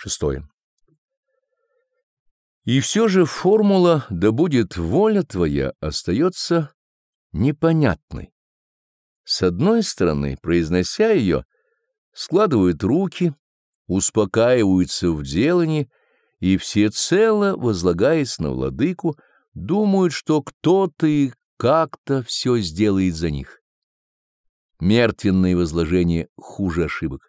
Шестое. И все же формула «да будет воля твоя» остается непонятной. С одной стороны, произнося ее, складывают руки, успокаиваются в делании и всецело, возлагаясь на владыку, думают, что кто-то и как-то все сделает за них. Мертвенное возложение хуже ошибок.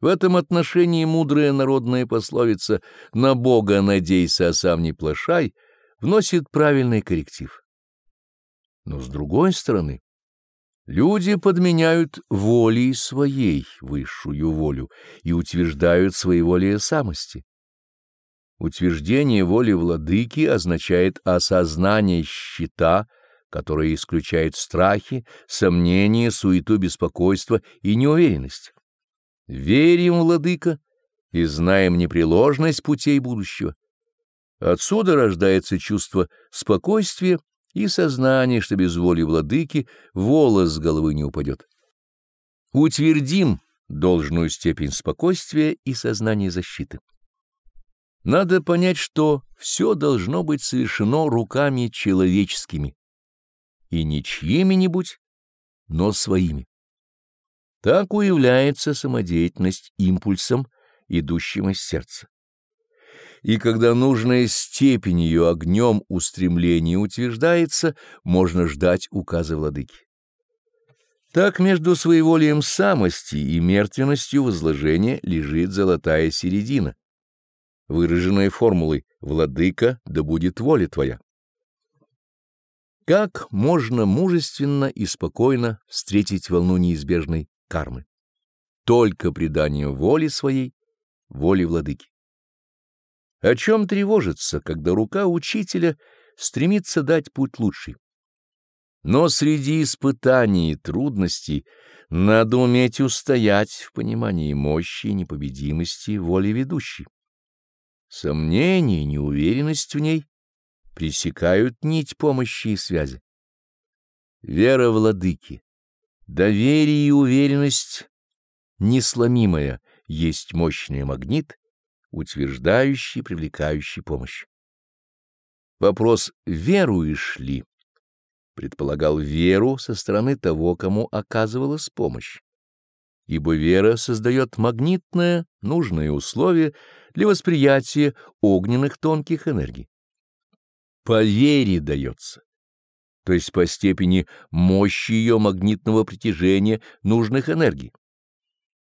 В этом отношении мудрая народная пословица «на Бога надейся, а сам не плашай» вносит правильный корректив. Но с другой стороны, люди подменяют волей своей высшую волю и утверждают своеволие самости. Утверждение воли владыки означает осознание щита, которое исключает страхи, сомнения, суету, беспокойство и неуверенность. Верим, владыка, и знаем непреложность путей будущего. Отсюда рождается чувство спокойствия и сознание, что без воли владыки волос с головы не упадет. Утвердим должную степень спокойствия и сознания защиты. Надо понять, что все должно быть совершено руками человеческими, и не чьими-нибудь, но своими. Так уявляется самодеятельность импульсом, идущим из сердца. И когда нужная степень ее огнем устремления утверждается, можно ждать указа владыки. Так между своеволием самости и мертвенностью возложения лежит золотая середина, выраженная формулой «Владыка, да будет воля твоя». Как можно мужественно и спокойно встретить волну неизбежной кармы. Только преданием воли своей, воли владыки. О чем тревожиться, когда рука учителя стремится дать путь лучший? Но среди испытаний и трудностей надо уметь устоять в понимании мощи и непобедимости воли ведущей. Сомнение и неуверенность в ней пресекают нить помощи и связи. Вера владыки Доверие и уверенность несломимая есть мощный магнит, утверждающий, привлекающий помощь. Вопрос «веруешь ли?» предполагал веру со стороны того, кому оказывалась помощь. Ибо вера создает магнитное, нужное условие для восприятия огненных тонких энергий. По вере дается то есть по степени мощи ее магнитного притяжения нужных энергий.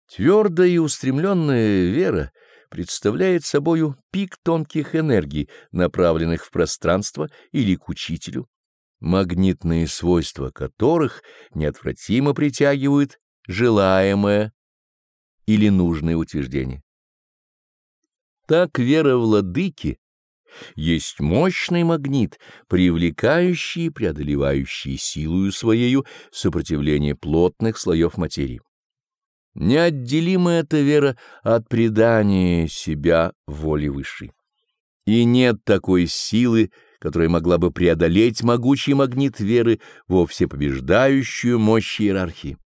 Твердая и устремленная вера представляет собою пик тонких энергий, направленных в пространство или к учителю, магнитные свойства которых неотвратимо притягивают желаемое или нужное утверждение. Так вера владыки есть мощный магнит, привлекающий и преодолевающий силою своею сопротивление плотных слоев материи. Неотделима эта вера от предания себя воле высшей. И нет такой силы, которая могла бы преодолеть могучий магнит веры во всепобеждающую мощь иерархии.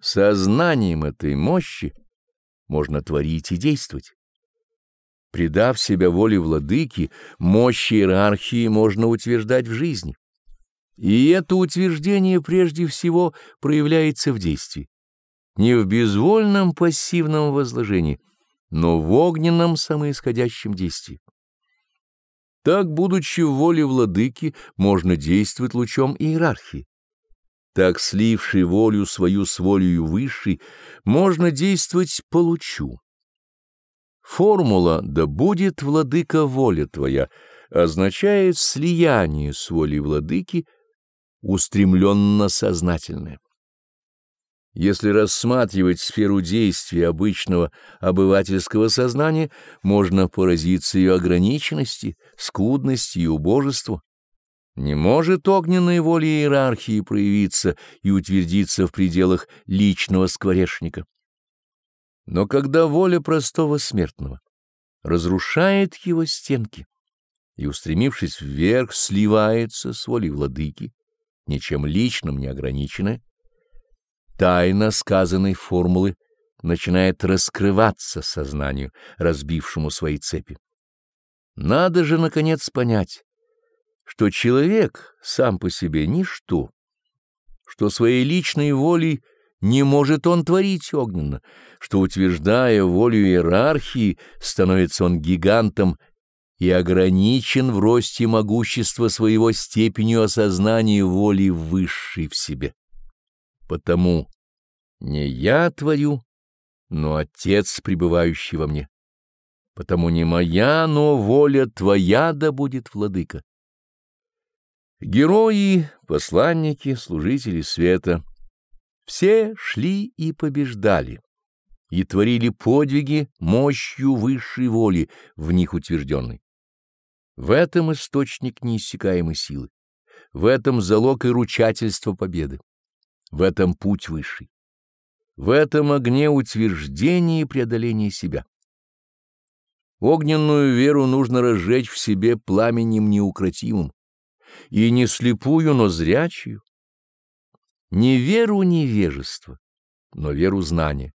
Сознанием этой мощи можно творить и действовать. Предав себя воле владыки, мощь иерархии можно утверждать в жизни. И это утверждение прежде всего проявляется в действии. Не в безвольном пассивном возложении, но в огненном самоисходящем действии. Так, будучи в воле владыки, можно действовать лучом иерархии. Так, сливший волю свою с волею высшей, можно действовать по лучу. Формула «да будет, владыка, воля твоя» означает слияние с волей владыки, устремленно-сознательное. Если рассматривать сферу действия обычного обывательского сознания, можно поразиться ее ограниченности, скудности и убожеству. Не может огненная воля иерархии проявиться и утвердиться в пределах личного скворечника. Но когда воля простого смертного разрушает его стенки и, устремившись вверх, сливается с волей владыки, ничем личным не ограниченная, тайна сказанной формулы начинает раскрываться сознанию, разбившему свои цепи. Надо же, наконец, понять, что человек сам по себе ничто, что своей личной волей не может он творить огненно, что, утверждая волю иерархии, становится он гигантом и ограничен в росте могущества своего степенью осознания воли высшей в себе. Потому не я творю, но Отец, пребывающий во мне. Потому не моя, но воля Твоя да будет, Владыка. Герои, посланники, служители света — все шли и побеждали, и творили подвиги мощью высшей воли, в них утвержденной. В этом источник неиссякаемой силы, в этом залог и ручательство победы, в этом путь высший, в этом огне утверждения и преодоления себя. Огненную веру нужно разжечь в себе пламенем неукротимым, и не слепую, но зрячую, не веру невежества, но веру знания.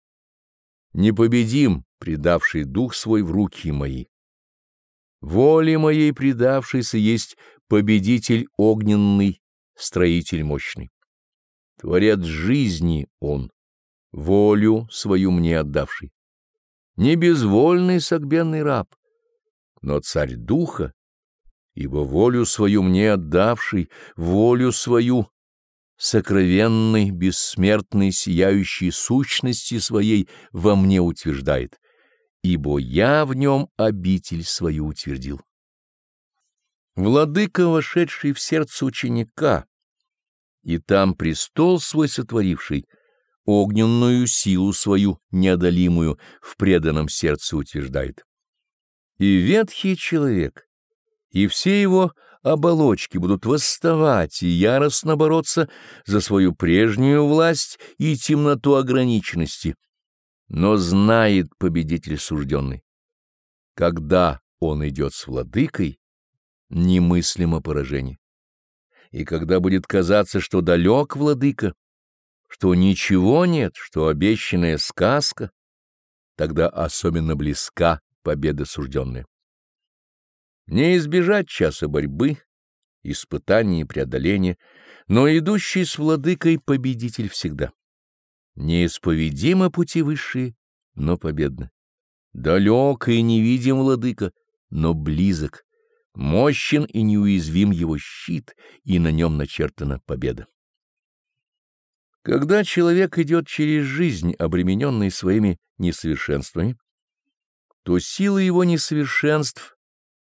Непобедим, предавший дух свой в руки мои. Воле моей предавшийся есть победитель огненный, строитель мощный. Творец жизни он, волю свою мне отдавший. Не безвольный согбенный раб, но царь духа, ибо волю свою мне отдавший, волю свою сокровенной, бессмертной, сияющей сущности своей во мне утверждает, ибо я в нем обитель свою утвердил. Владыка, вошедший в сердце ученика, и там престол свой сотворивший, огненную силу свою неодолимую в преданном сердце утверждает. И ветхий человек, и все его оболочки будут восставать и яростно бороться за свою прежнюю власть и темноту ограниченности. Но знает победитель сужденный, когда он идет с владыкой, немыслимо поражение. И когда будет казаться, что далек владыка, что ничего нет, что обещанная сказка, тогда особенно близка победа сужденная. Не избежать часа борьбы, испытаний и преодоления, но идущий с владыкой победитель всегда. Неисповедимы пути высшие, но победны. Далек и невидим владыка, но близок. Мощен и неуязвим его щит, и на нем начертана победа. Когда человек идет через жизнь, обремененный своими несовершенствами, то сила его несовершенств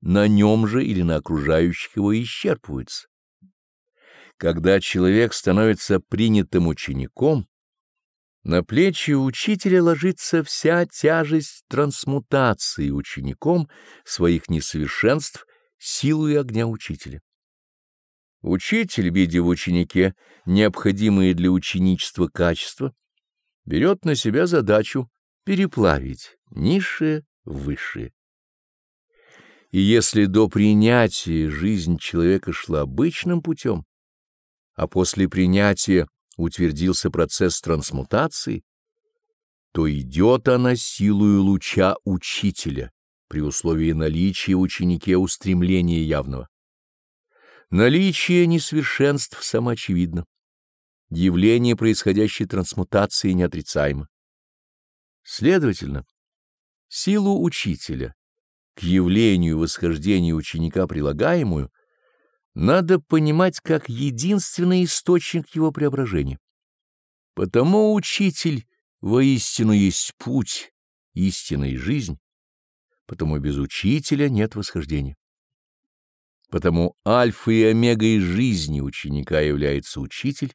на нем же или на окружающих его исчерпываются. Когда человек становится принятым учеником, на плечи учителя ложится вся тяжесть трансмутации учеником своих несовершенств силой огня учителя. Учитель, видя в ученике необходимые для ученичества качества, берет на себя задачу переплавить низшее в высшее. И если до принятия жизнь человека шла обычным путем, а после принятия утвердился процесс трансмутации, то идет она силою луча учителя при условии наличия в ученике устремления явного. Наличие несовершенств самоочевидно. Явление происходящей трансмутации неотрицаемо. Следовательно, силу учителя к явлению восхождения ученика прилагаемую, надо понимать как единственный источник его преображения. Потому учитель воистину есть путь, истина и жизнь, потому без учителя нет восхождения. Потому альфа и омегой жизни ученика является учитель,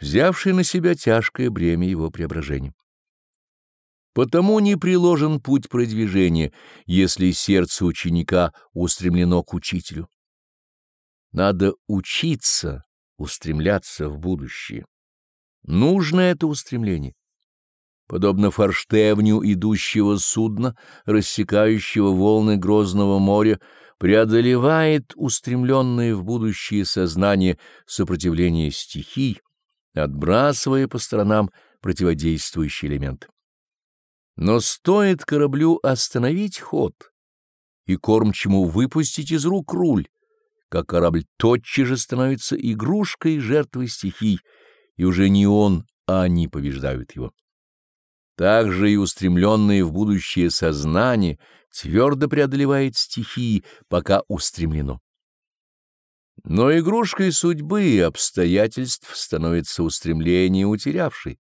взявший на себя тяжкое бремя его преображения. Потому не приложен путь продвижения, если сердце ученика устремлено к учителю. Надо учиться, устремляться в будущее. Нужно это устремление. Подобно форштевню идущего судна, рассекающего волны грозного моря, преодолевает устремленное в будущее сознание сопротивление стихий, отбрасывая по сторонам противодействующие элементы. Но стоит кораблю остановить ход и кормчему выпустить из рук руль, как корабль тотчас же становится игрушкой жертвой стихий, и уже не он, а они побеждают его. Так же и устремленное в будущее сознание твердо преодолевает стихии, пока устремлено. Но игрушкой судьбы и обстоятельств становится устремление утерявшей.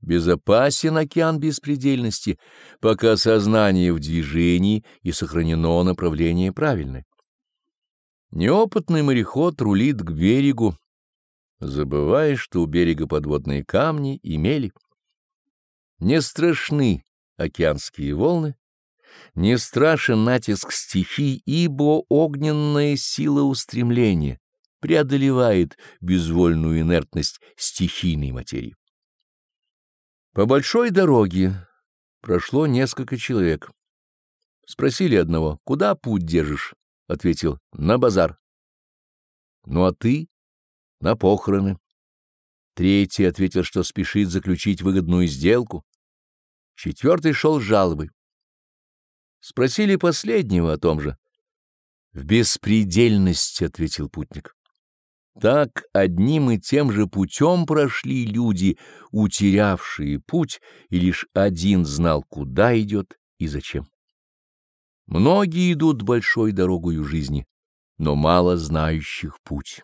Безопасен океан беспредельности, пока сознание в движении и сохранено направление правильное. Неопытный мореход рулит к берегу, забывая, что у берега подводные камни и мели. Не страшны океанские волны, не страшен натиск стихий, ибо огненная сила устремления преодолевает безвольную инертность стихийной материи. По большой дороге прошло несколько человек. Спросили одного, куда путь держишь? Ответил, на базар. Ну а ты? На похороны. Третий ответил, что спешит заключить выгодную сделку. Четвертый шел с жалобой. Спросили последнего о том же. В беспредельности, ответил путник. Так одним и тем же путем прошли люди, утерявшие путь, и лишь один знал, куда идет и зачем. Многие идут большой дорогою жизни, но мало знающих путь.